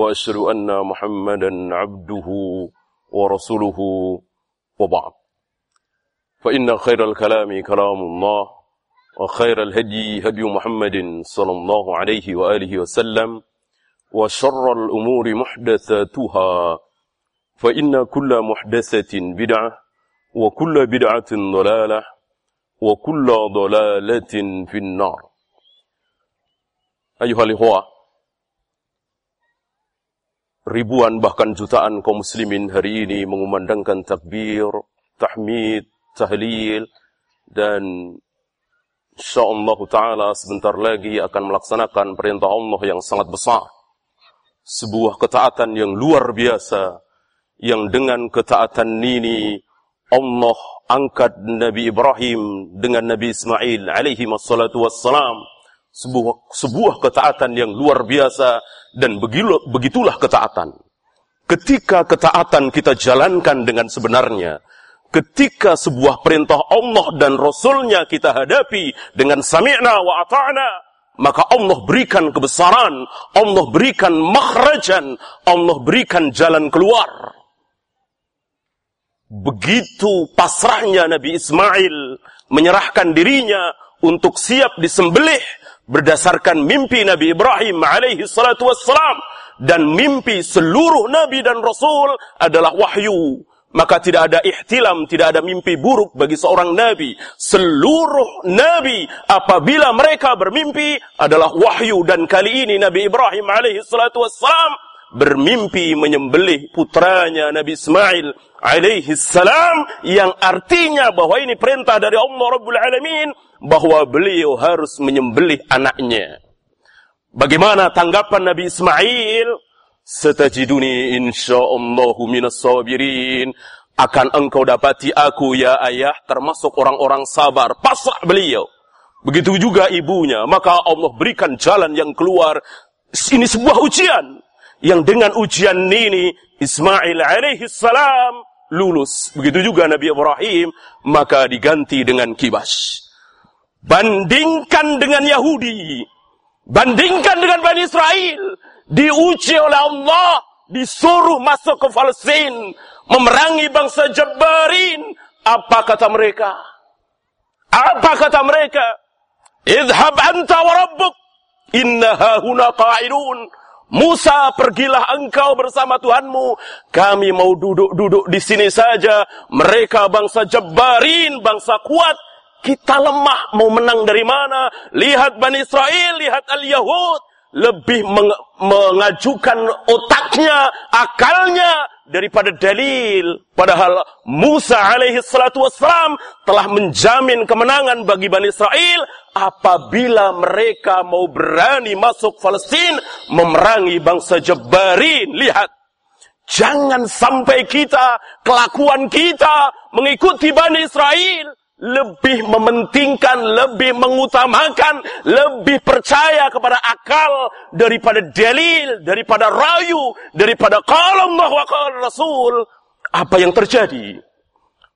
وأشهد أن محمدا عبده ورسوله وبعد. فإن خير الكلام كلام الله وخير الهدي هدي محمد صلى الله عليه وآله وسلم وشر الأمور محدثاتها فإن كل محدثة بدعة وكل بدعة ضلالة وكل ضلالة في النار. أيها الإخوة ribuan bahkan jutaan kaum muslimin hari ini mengumandangkan takbir, tahmid, tahlil dan insyaallah taala sebentar lagi akan melaksanakan perintah Allah yang sangat besar. Sebuah ketaatan yang luar biasa yang dengan ketaatan ini Allah angkat Nabi Ibrahim dengan Nabi Ismail alaihi wassalatu wassalam sebuah sebuah ketaatan yang luar biasa dan begitulah ketaatan. Ketika ketaatan kita jalankan dengan sebenarnya, ketika sebuah perintah Allah dan Rasulnya kita hadapi dengan sami'na wa ata'na, maka Allah berikan kebesaran, Allah berikan makhrajan, Allah berikan jalan keluar. Begitu pasrahnya Nabi Ismail menyerahkan dirinya untuk siap disembelih, berdasarkan mimpi Nabi Ibrahim alaihi salatu wassalam. Dan mimpi seluruh nabi dan rasul adalah wahyu. Maka tidak ada ihtilam, tidak ada mimpi buruk bagi seorang nabi. Seluruh nabi apabila mereka bermimpi adalah wahyu. Dan kali ini Nabi Ibrahim alaihi salatu wassalam bermimpi menyembelih putranya Nabi Ismail alaihi salam yang artinya bahwa ini perintah dari Allah Rabbul Alamin bahwa beliau harus menyembelih anaknya. Bagaimana tanggapan Nabi Ismail? Setajiduni insyaallahu minas sabirin. Akan engkau dapati aku ya ayah termasuk orang-orang sabar. Pasrah beliau. Begitu juga ibunya. Maka Allah berikan jalan yang keluar. Ini sebuah ujian. Yang dengan ujian ini Ismail alaihi salam lulus. Begitu juga Nabi Ibrahim. Maka diganti dengan kibas. Bandingkan dengan Yahudi. Bandingkan dengan Bani Israel. Diuji oleh Allah. Disuruh masuk ke Palestina. Memerangi bangsa Jabbarin. Apa kata mereka? Apa kata mereka? Idhab anta wa rabbuk. Inna hahuna. Musa, pergilah engkau bersama Tuhanmu. Kami mau duduk-duduk di sini saja. Mereka bangsa Jabbarin, bangsa kuat. Kita lemah, mau menang dari mana? Lihat Bani Israel, lihat Al-Yahud. Lebih meng mengajukan otaknya, akalnya, daripada dalil. Padahal Musa alaihi salatu wassalam telah menjamin kemenangan bagi Bani Israel apabila mereka mau berani masuk Palestina memerangi bangsa Jabbarin. Lihat, jangan sampai kita, kelakuan kita mengikuti Bani Israel lebih mementingkan, lebih mengutamakan, lebih percaya kepada akal daripada dalil, daripada rayu, daripada kalau Allah wa Rasul. Apa yang terjadi?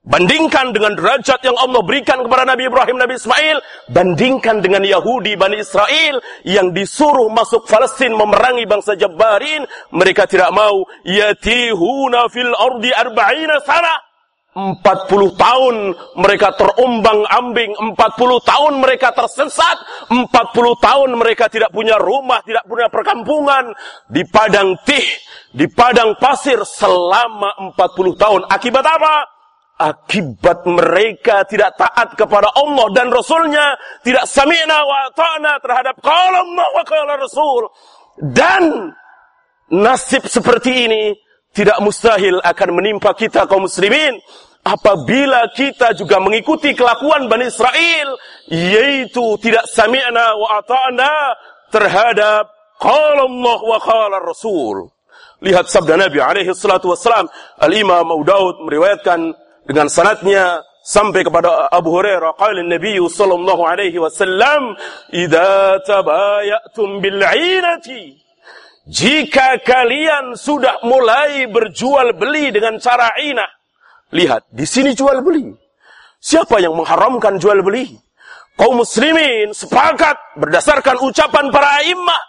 Bandingkan dengan derajat yang Allah berikan kepada Nabi Ibrahim, Nabi Ismail. Bandingkan dengan Yahudi, Bani Israel yang disuruh masuk Palestina memerangi bangsa Jabbarin. Mereka tidak mau. Yatihuna fil ardi arba'ina sana. 40 tahun mereka terombang ambing, 40 tahun mereka tersesat, 40 tahun mereka tidak punya rumah, tidak punya perkampungan di padang tih, di padang pasir selama 40 tahun. Akibat apa? Akibat mereka tidak taat kepada Allah dan Rasulnya, tidak sami'na wa ta'na terhadap qala Allah wa qala Rasul. Dan nasib seperti ini tidak mustahil akan menimpa kita kaum muslimin apabila kita juga mengikuti kelakuan Bani Israel yaitu tidak sami'na wa ata'na terhadap qala Allah wa qala Rasul Lihat sabda Nabi alaihi salatu. Al-Imam Abu Daud meriwayatkan dengan sanatnya sampai kepada Abu Hurairah qala Nabi sallallahu alaihi wasallam idza tabayatum bil 'inati jika kalian sudah mulai berjual beli dengan cara inah lihat di sini jual beli siapa yang mengharamkan jual beli kaum muslimin sepakat berdasarkan ucapan para imam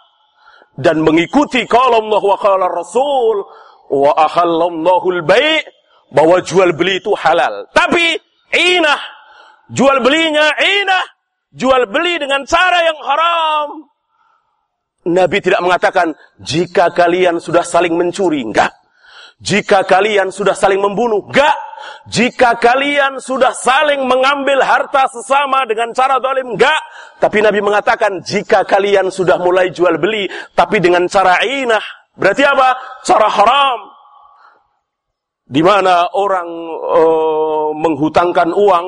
dan mengikuti kalau Allah wa qala Rasul wa ahallallahu al-bai' bahwa jual beli itu halal tapi inah. Jual belinya inah. Jual beli dengan cara yang haram. Nabi tidak mengatakan, jika kalian sudah saling mencuri. Enggak. Jika kalian sudah saling membunuh. Enggak. Jika kalian sudah saling mengambil harta sesama dengan cara zalim. Enggak. Tapi Nabi mengatakan, jika kalian sudah mulai jual beli. Tapi dengan cara inah. Berarti apa? Cara haram di mana orang uh, menghutangkan uang,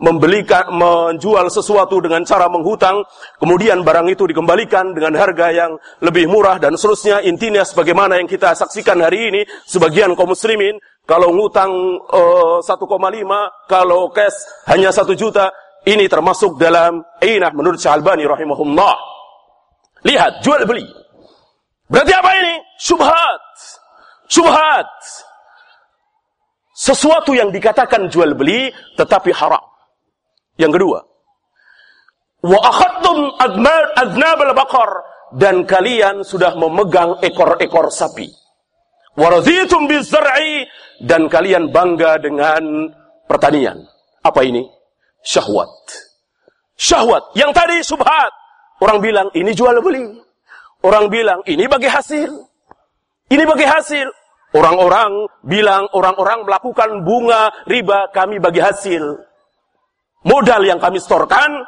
membelikan, menjual sesuatu dengan cara menghutang, kemudian barang itu dikembalikan dengan harga yang lebih murah dan seterusnya. Intinya sebagaimana yang kita saksikan hari ini, sebagian kaum muslimin kalau ngutang uh, 1,5, kalau cash hanya 1 juta, ini termasuk dalam inah menurut Syalbani rahimahullah. Lihat, jual beli. Berarti apa ini? Subhat. Subhat sesuatu yang dikatakan jual beli tetapi haram. Yang kedua, wa akhadtum adnab al-baqar dan kalian sudah memegang ekor-ekor sapi. Wa raditum bizar'i dan kalian bangga dengan pertanian. Apa ini? Syahwat. Syahwat. Yang tadi subhat. Orang bilang ini jual beli. Orang bilang ini bagi hasil. Ini bagi hasil. Orang-orang bilang orang-orang melakukan bunga riba kami bagi hasil. Modal yang kami setorkan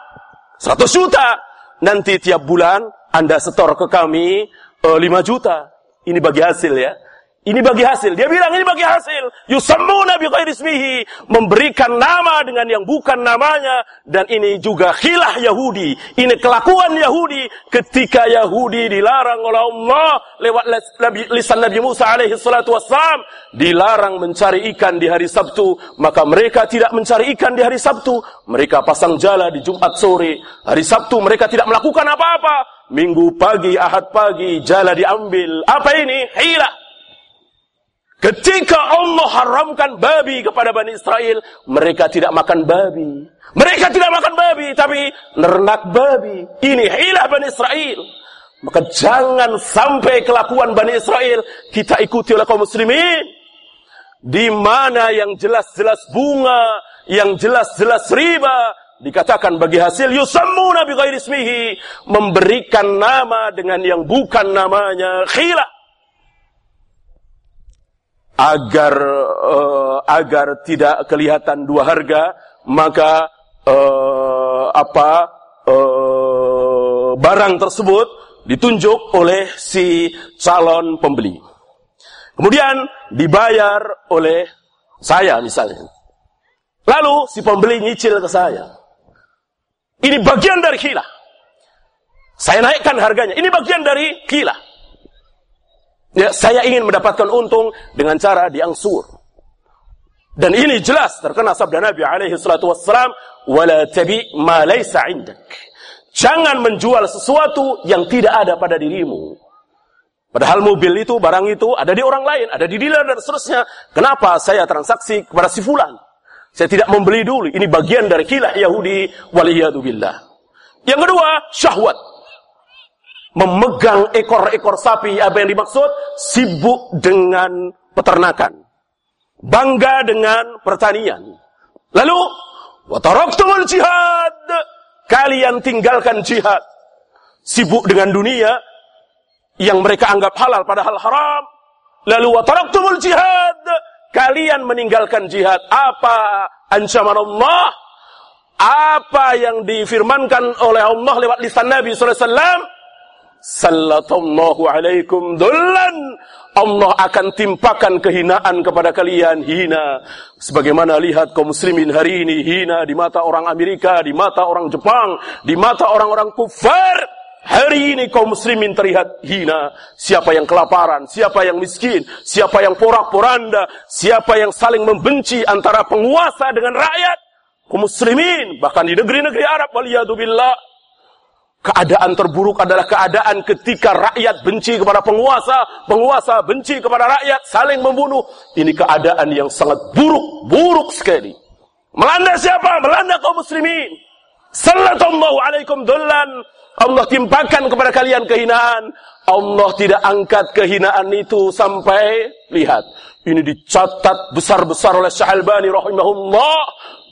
100 juta. Nanti tiap bulan Anda setor ke kami e, eh, 5 juta. Ini bagi hasil ya. Ini bagi hasil. Dia bilang ini bagi hasil. Yusammuna bi ismihi. Memberikan nama dengan yang bukan namanya. Dan ini juga khilah Yahudi. Ini kelakuan Yahudi. Ketika Yahudi dilarang oleh Allah. Lewat lisan Nabi Musa alaihi salatu wassalam. Dilarang mencari ikan di hari Sabtu. Maka mereka tidak mencari ikan di hari Sabtu. Mereka pasang jala di Jumat sore. Hari Sabtu mereka tidak melakukan apa-apa. Minggu pagi, Ahad pagi, jala diambil. Apa ini? Hilah. Ketika Allah haramkan babi kepada Bani Israel, mereka tidak makan babi. Mereka tidak makan babi, tapi nernak babi. Ini hilah Bani Israel. Maka jangan sampai kelakuan Bani Israel kita ikuti oleh kaum muslimin. Di mana yang jelas-jelas bunga, yang jelas-jelas riba, dikatakan bagi hasil yusammu nabi ghairi ismihi, memberikan nama dengan yang bukan namanya, khilah agar uh, agar tidak kelihatan dua harga maka uh, apa uh, barang tersebut ditunjuk oleh si calon pembeli. Kemudian dibayar oleh saya misalnya. Lalu si pembeli nyicil ke saya. Ini bagian dari khilah. Saya naikkan harganya. Ini bagian dari khilah. Ya, saya ingin mendapatkan untung dengan cara diangsur. Dan ini jelas terkena sabda Nabi alaihi salatu wassalam, "Wala tabi ma laysa 'indak." Jangan menjual sesuatu yang tidak ada pada dirimu. Padahal mobil itu, barang itu ada di orang lain, ada di dealer dan seterusnya. Kenapa saya transaksi kepada si fulan? Saya tidak membeli dulu. Ini bagian dari kilah Yahudi waliyadu billah. Yang kedua, syahwat memegang ekor-ekor sapi. Apa yang dimaksud? Sibuk dengan peternakan. Bangga dengan pertanian. Lalu, wataraktumul jihad. Kalian tinggalkan jihad. Sibuk dengan dunia yang mereka anggap halal padahal haram. Lalu wataraktumul jihad. Kalian meninggalkan jihad. Apa ancaman Allah? Apa yang difirmankan oleh Allah lewat lisan Nabi sallallahu alaihi wasallam? Sallallahu alaikum dullan Allah akan timpakan kehinaan kepada kalian hina sebagaimana lihat kaum muslimin hari ini hina di mata orang Amerika di mata orang Jepang di mata orang-orang kufar Hari ini kaum muslimin terlihat hina. Siapa yang kelaparan, siapa yang miskin, siapa yang porak-poranda, siapa yang saling membenci antara penguasa dengan rakyat. Kaum muslimin, bahkan di negeri-negeri Arab, waliyadzubillah. Keadaan terburuk adalah keadaan ketika rakyat benci kepada penguasa, penguasa benci kepada rakyat, saling membunuh. Ini keadaan yang sangat buruk, buruk sekali. Melanda siapa? Melanda kaum muslimin. Sallallahu alaikum dullan Allah timpakan kepada kalian kehinaan. Allah tidak angkat kehinaan itu sampai lihat. Ini dicatat besar-besar oleh Syalbani rahimahullah.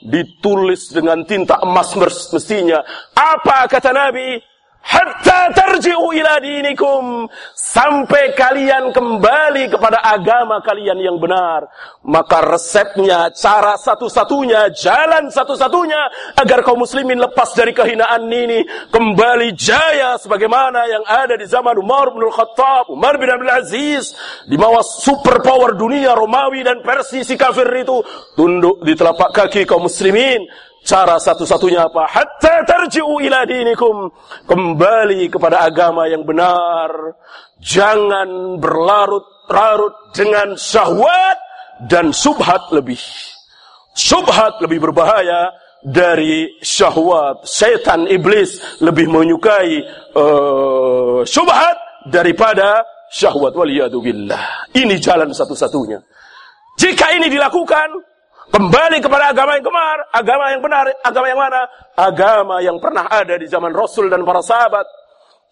Ditulis dengan tinta emas mestinya. Apa kata Nabi? Hatta tarji'u ila dinikum. Sampai kalian kembali kepada agama kalian yang benar. Maka resepnya cara satu-satunya jalan satu-satunya agar kaum muslimin lepas dari kehinaan ini kembali jaya sebagaimana yang ada di zaman Umar bin Khattab Umar bin Abdul Aziz di bawah superpower dunia Romawi dan Persia si kafir itu tunduk di telapak kaki kaum muslimin Cara satu-satunya apa? Hatta tarji'u ila dinikum. Kembali kepada agama yang benar. Jangan berlarut-larut dengan syahwat dan subhat lebih. Subhat lebih berbahaya dari syahwat. Setan iblis lebih menyukai uh, subhat daripada syahwat. Waliyadzubillah. Ini jalan satu-satunya. Jika ini dilakukan, Kembali kepada agama yang kemar, agama yang benar, agama yang mana? Agama yang pernah ada di zaman Rasul dan para sahabat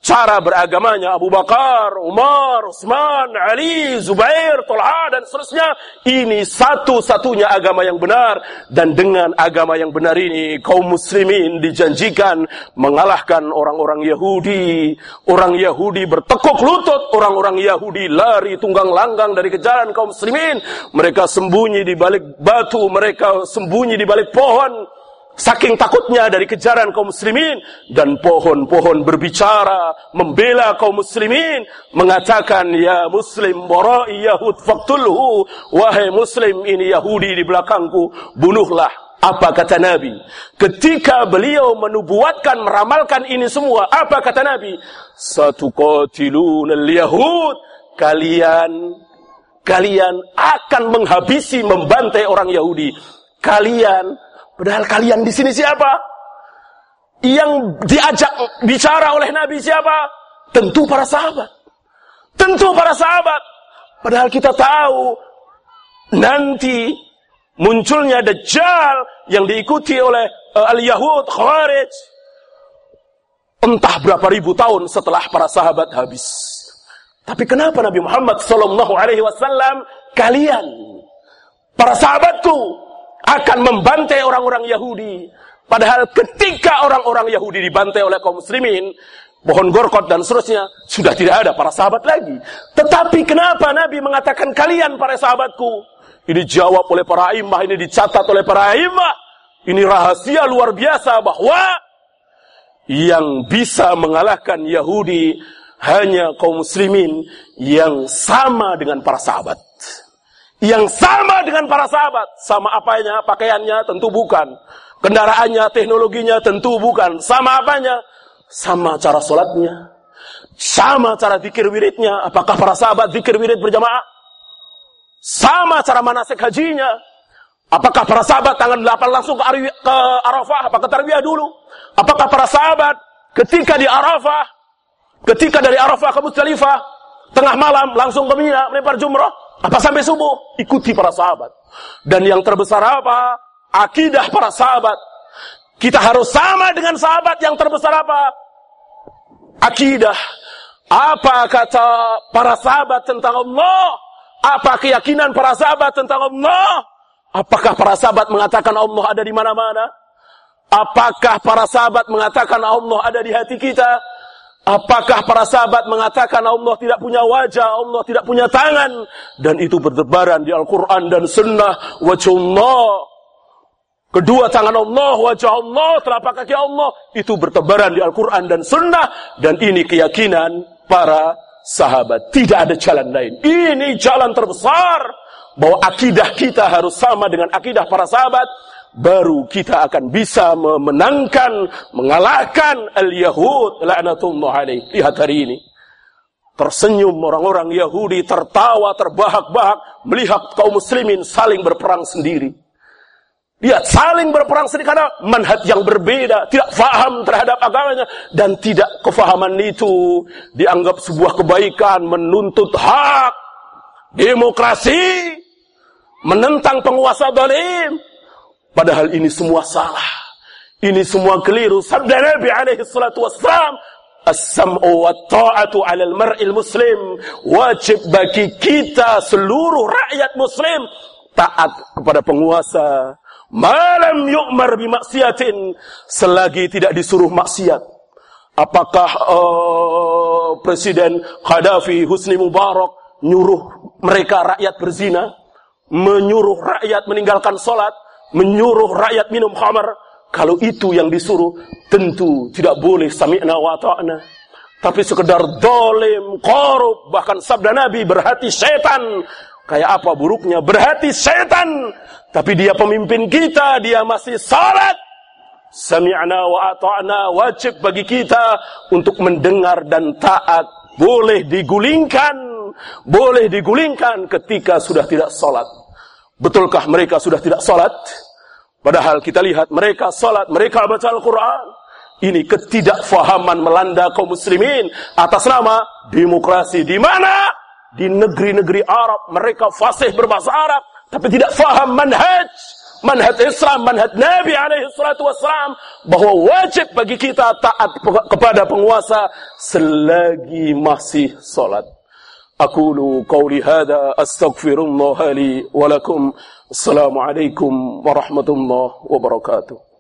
cara beragamanya Abu Bakar, Umar, Utsman, Ali, Zubair, Talha dan seterusnya. Ini satu-satunya agama yang benar dan dengan agama yang benar ini kaum muslimin dijanjikan mengalahkan orang-orang Yahudi. Orang Yahudi bertekuk lutut, orang-orang Yahudi lari tunggang langgang dari kejaran kaum muslimin. Mereka sembunyi di balik batu, mereka sembunyi di balik pohon. Saking takutnya dari kejaran kaum muslimin dan pohon-pohon berbicara membela kaum muslimin mengatakan ya muslim warai yahud faktulhu wahai muslim ini Yahudi di belakangku bunuhlah. Apa kata Nabi? Ketika beliau menubuatkan meramalkan ini semua apa kata Nabi? Satu qatilun yahud. Kalian kalian akan menghabisi membantai orang Yahudi. Kalian Padahal kalian di sini siapa? Yang diajak bicara oleh Nabi siapa? Tentu para sahabat. Tentu para sahabat. Padahal kita tahu nanti munculnya Dajjal yang diikuti oleh uh, al-Yahud, Khawarij. Entah berapa ribu tahun setelah para sahabat habis. Tapi kenapa Nabi Muhammad Sallallahu Alaihi Wasallam kalian para sahabatku akan membantai orang-orang Yahudi. Padahal ketika orang-orang Yahudi dibantai oleh kaum muslimin, pohon gorkot dan seterusnya, sudah tidak ada para sahabat lagi. Tetapi kenapa Nabi mengatakan kalian para sahabatku? Ini jawab oleh para imah, ini dicatat oleh para imah. Ini rahasia luar biasa bahwa yang bisa mengalahkan Yahudi hanya kaum muslimin yang sama dengan para sahabat yang sama dengan para sahabat. Sama apanya, pakaiannya tentu bukan. Kendaraannya, teknologinya tentu bukan. Sama apanya? Sama cara sholatnya. Sama cara zikir wiridnya. Apakah para sahabat zikir wirid berjamaah? Sama cara manasik hajinya. Apakah para sahabat tangan delapan langsung ke, Arafah? Apakah tarwiyah dulu? Apakah para sahabat ketika di Arafah, ketika dari Arafah ke Musdalifah, tengah malam langsung ke Mina melempar jumrah? Apa sampai subuh? Ikuti para sahabat. Dan yang terbesar apa? Akidah para sahabat. Kita harus sama dengan sahabat yang terbesar apa? Akidah. Apa kata para sahabat tentang Allah? Apa keyakinan para sahabat tentang Allah? Apakah para sahabat mengatakan Allah ada di mana-mana? Apakah para sahabat mengatakan Allah ada di hati kita? Apakah para sahabat mengatakan Allah tidak punya wajah, Allah tidak punya tangan? Dan itu berdebaran di Al-Quran dan Sunnah. Wajah Allah. Kedua tangan Allah, wajah Allah, telapak kaki Allah. Itu bertebaran di Al-Quran dan Sunnah. Dan ini keyakinan para sahabat. Tidak ada jalan lain. Ini jalan terbesar. Bahwa akidah kita harus sama dengan akidah para sahabat. Baru kita akan bisa memenangkan, mengalahkan al-Yahud alaih. Lihat hari ini. Tersenyum orang-orang Yahudi, tertawa, terbahak-bahak, melihat kaum muslimin saling berperang sendiri. Lihat, saling berperang sendiri karena manhat yang berbeda, tidak faham terhadap agamanya, dan tidak kefahaman itu dianggap sebuah kebaikan, menuntut hak, demokrasi, menentang penguasa dolim. Padahal ini semua salah. Ini semua keliru. Sabda Nabi alaihi salatu wassalam, As-sam'u wa ta'atu 'alal mar'il muslim. Wajib bagi kita seluruh rakyat muslim taat kepada penguasa. Malam yu'mar bimaksiatin selagi tidak disuruh maksiat. Apakah uh, Presiden Qaddafi Husni Mubarak nyuruh mereka rakyat berzina, menyuruh rakyat meninggalkan solat, menyuruh rakyat minum khamar, kalau itu yang disuruh, tentu tidak boleh sami'na wa ta'na. Tapi sekedar dolim, korup, bahkan sabda Nabi berhati setan. Kayak apa buruknya? Berhati setan. Tapi dia pemimpin kita, dia masih salat. Sami'na wa ta'na wajib bagi kita untuk mendengar dan taat. Boleh digulingkan, boleh digulingkan ketika sudah tidak salat. Betulkah mereka sudah tidak salat? Padahal kita lihat mereka salat, mereka baca Al-Quran. Ini ketidakfahaman melanda kaum muslimin atas nama demokrasi. Di mana? Di negeri-negeri Arab. Mereka fasih berbahasa Arab. Tapi tidak faham manhaj. Manhaj Islam, manhaj Nabi alaihi salatu wassalam. Bahwa wajib bagi kita taat kepada penguasa selagi masih salat. أقول قولي هذا أستغفر الله لي ولكم. السلام عليكم ورحمة الله وبركاته.